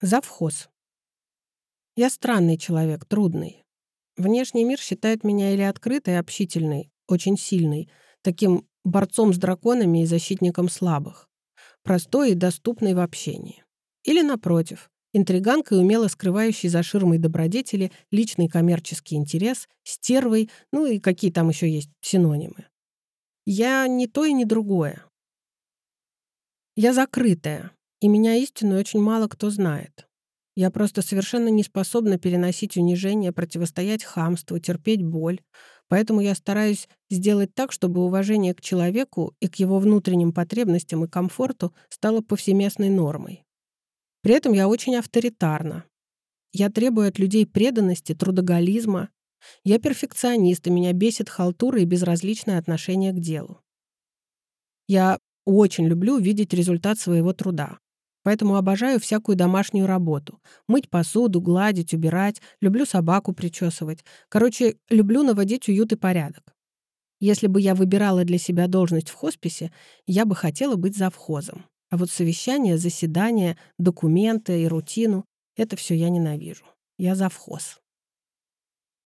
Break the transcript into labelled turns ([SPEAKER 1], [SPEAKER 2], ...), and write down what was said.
[SPEAKER 1] Завхоз. Я странный человек, трудный. Внешний мир считает меня или открытой, общительной, очень сильной, таким борцом с драконами и защитником слабых, простой и доступной в общении. Или, напротив, интриганкой, умело скрывающей за ширмой добродетели личный коммерческий интерес, стервой, ну и какие там еще есть синонимы. Я не то и не другое. Я закрытая, и меня истинно очень мало кто знает. Я просто совершенно не способна переносить унижение, противостоять хамству, терпеть боль. Поэтому я стараюсь сделать так, чтобы уважение к человеку и к его внутренним потребностям и комфорту стало повсеместной нормой. При этом я очень авторитарна. Я требую от людей преданности, трудоголизма. Я перфекционист, и меня бесит халтура и безразличное отношение к делу. Я очень люблю видеть результат своего труда. Поэтому обожаю всякую домашнюю работу. Мыть посуду, гладить, убирать. Люблю собаку причесывать. Короче, люблю наводить уют и порядок. Если бы я выбирала для себя должность в хосписе, я бы хотела быть завхозом. А вот совещания, заседания, документы и рутину — это все я ненавижу. Я завхоз.